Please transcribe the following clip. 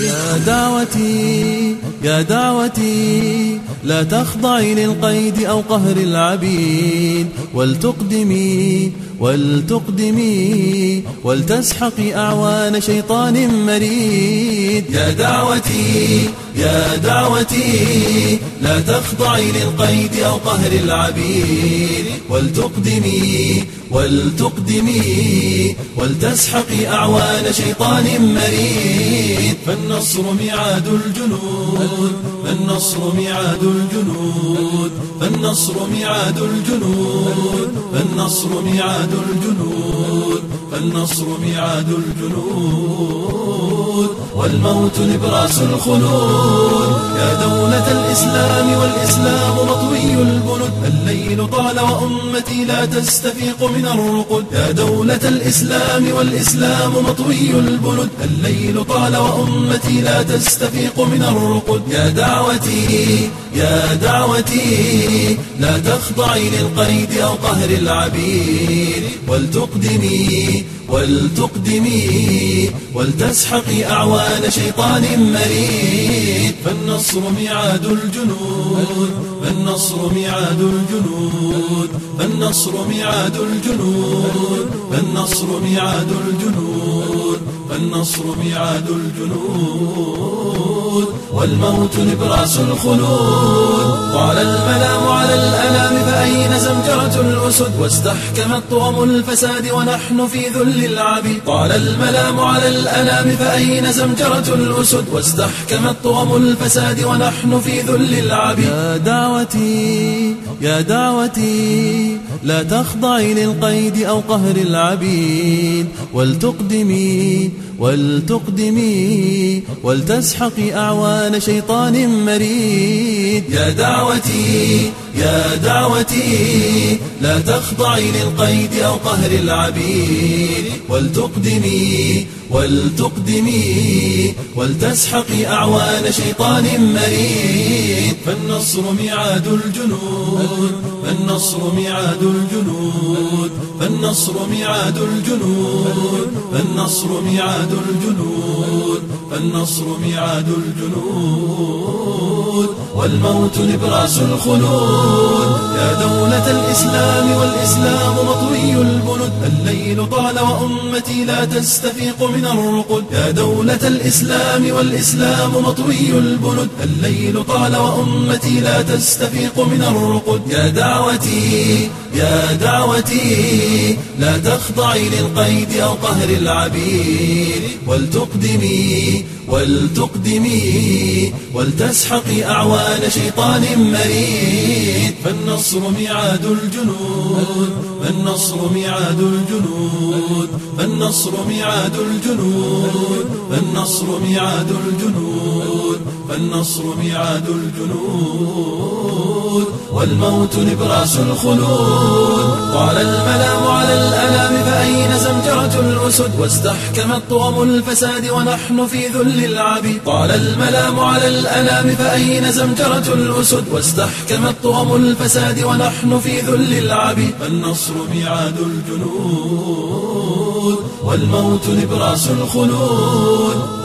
يا دعوتي يا دعوتي لا تخضعي للقيد أو قهر العبيد ولتقدمي ولتقدمي ولتسحقي أعوان شيطان مريد. يا دعوتي يا دعوتي لا تخضعي للقيد أو قهر العبيد. ولتقدمي ولتقدمي ولتسحقي أعوان شيطان مريد. فالنصر ميعاد الجنود فالنصر ميعاد الجنود فالنصر ميعاد الجنود فالنصر ميعاد الجنود فالنصر ميعاد الجنود والموت نبراس الخلود. يا دولة الإسلام والإسلام الليل طال وأمتي لا تستفيق من الرقد. يا دولة الإسلام والإسلام مطوي البنود الليل طال وأمتي لا تستفيق من الرقد. يا دعوتي يا دعوتي لا تخضعي للقيد أو قهر العبيد. ولتقدمي ولتقدمي ولتسحقي أعوان شيطان مريد. فالنصر ميعاد الجنود فالنصر ميعاد الجنود فالنصر ميعاد الجنود فالنصر ميعاد الجنود. فالنصر ميعاد الجنود والموت نبراس الخلود. قال الملام على الأنام فأين زمجرة الأسد؟ واستحكمت طعم الفساد ونحن في ذل العبيد. قال الملام على الأنام فأين زمجرة الأسد؟ واستحكمت طعم الفساد ونحن في ذل العبيد. يا دعوتي يا دعوتي لا تخضعي للقيد أو قهر العبيد. ولتقدمي ولتقدمي ولتسحقي أعوان شيطان مريد. يا دعوتي يا دعوتي لا تخضعي للقيد أو قهر العبيد. ولتقدمي ولتقدمي ولتسحقي أعوان شيطان مريد. فالنصر ميعاد الجنود. فالنصر ميعاد الجنود فالنصر ميعاد الجنود فالنصر ميعاد الجنود. فالنصر ميعاد الجنود والموت نبراس الخلود. يا دولة الإسلام والإسلام مطوي البنود. الليل طال وأمتي لا تستفيق من الرقد يا دولة الإسلام والإسلام مطوي البنود. الليل طال وأمتي لا تستفيق من الرقد يا دعوتي يا دعوتي لا تخضعي للقيد أو قهر العبيد. ولتقدمي ولتقدمي ولتسحقي أعوان شيطان مريد. فالنصر ميعاد الجنود فالنصر ميعاد الجنود فالنصر ميعاد الجنود فالنصر ميعاد الجنود فالنصر ميعاد الجنود. والموت نبراس الخلود. قال الملام على الأنام فأين زمجرة الأسد؟ واستحكمت طعم الفساد ونحن في ذل العبيد. قال الملام على الأنام فأين زمجرة الأسد؟ واستحكمت طعم الفساد ونحن في ذل العبيد. فالنصر ميعاد الجنود. والموت نبراس الخلود.